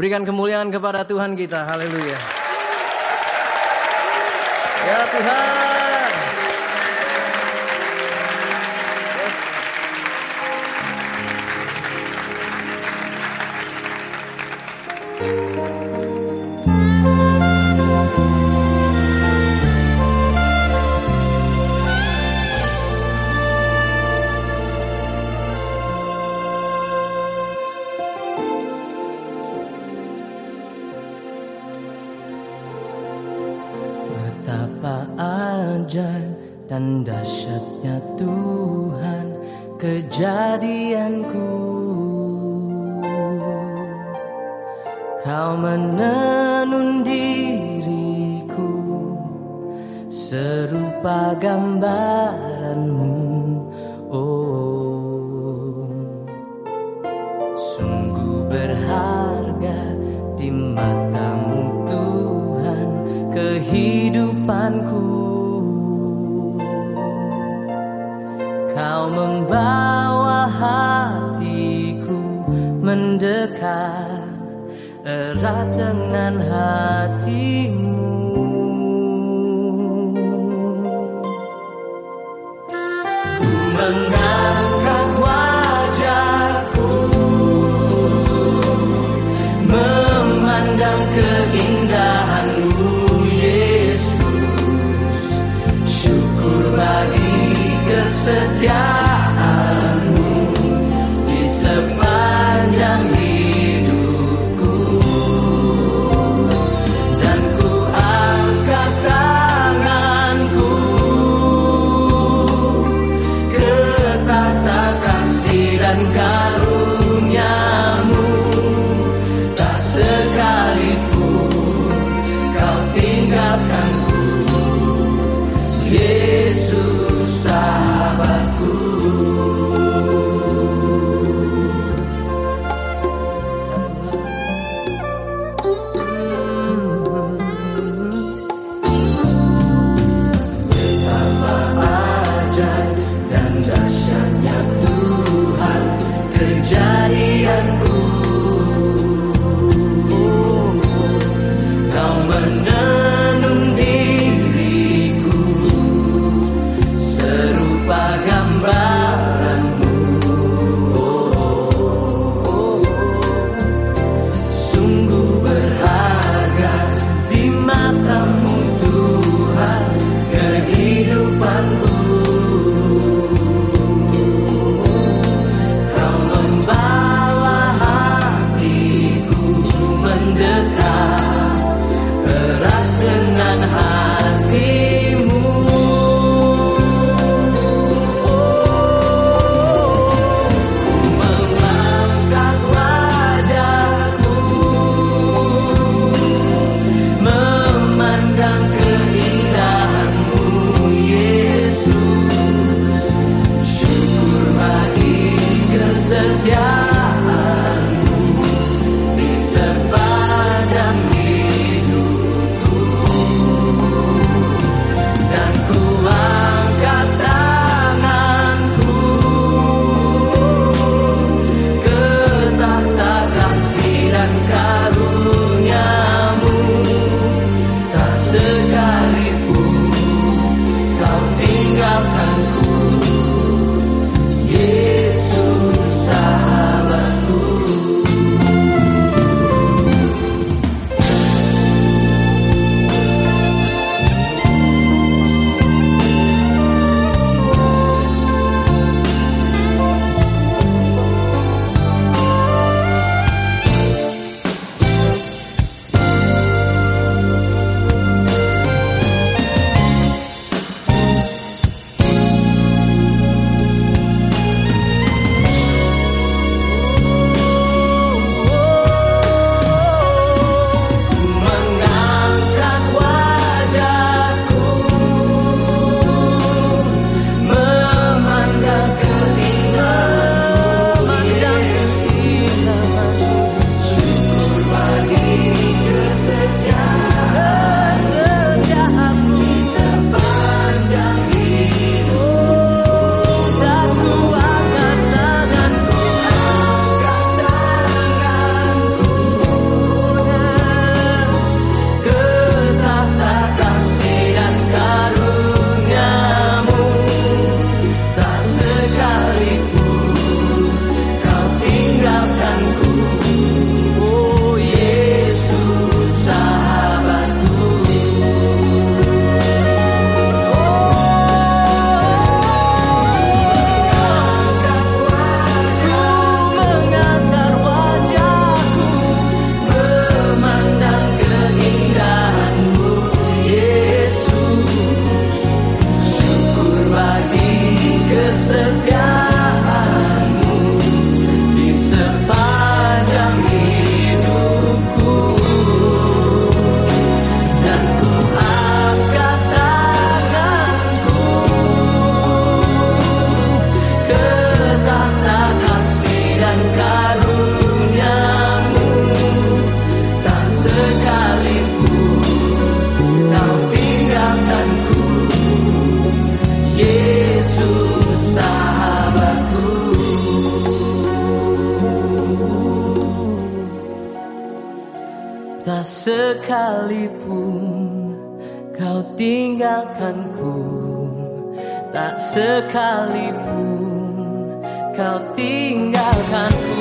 Berikan kemuliaan kepada Tuhan kita. Haleluya. Ya Tuhan. Yes. Betapa ajaib dan dahsyatnya Tuhan kejadianku. Kau menenun diriku serupa gambaranmu. Oh Sungguh berharga Kau membawa hatiku mendekat erat dengan hatimu. Ku mengangkat kesetiaanmu Di sepanjang hidupku. Dan ku angkat tanganku ke tata kasih dan karuniamu. Tak sekalipun kau tinggalkanku Yesus Ooh. Santiago. Tak sekalipun kau tinggalkanku. Tak sekalipun kau tinggalkanku. Tak sekalipun